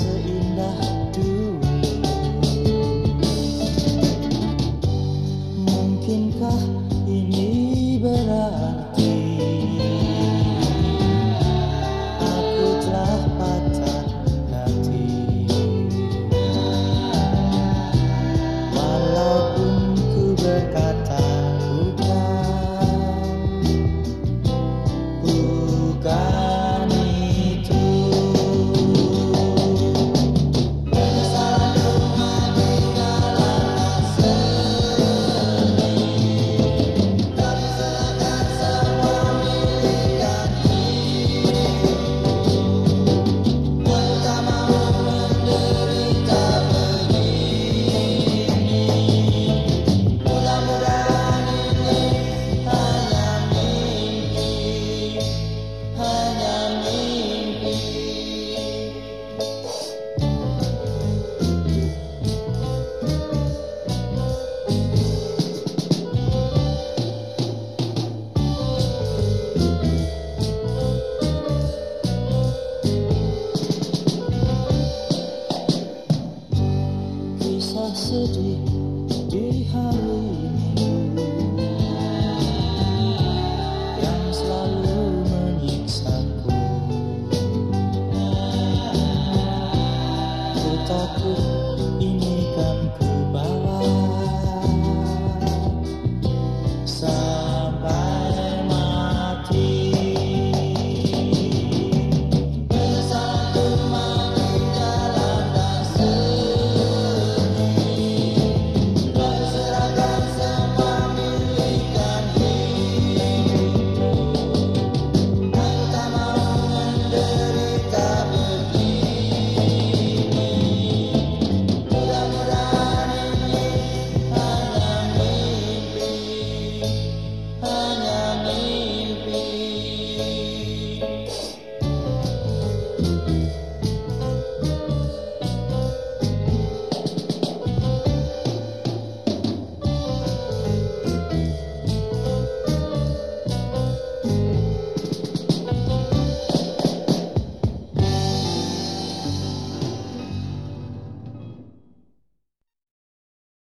seindah dulu Mungkinkah sedih yang selalu menyiksaku. Ku takut ini.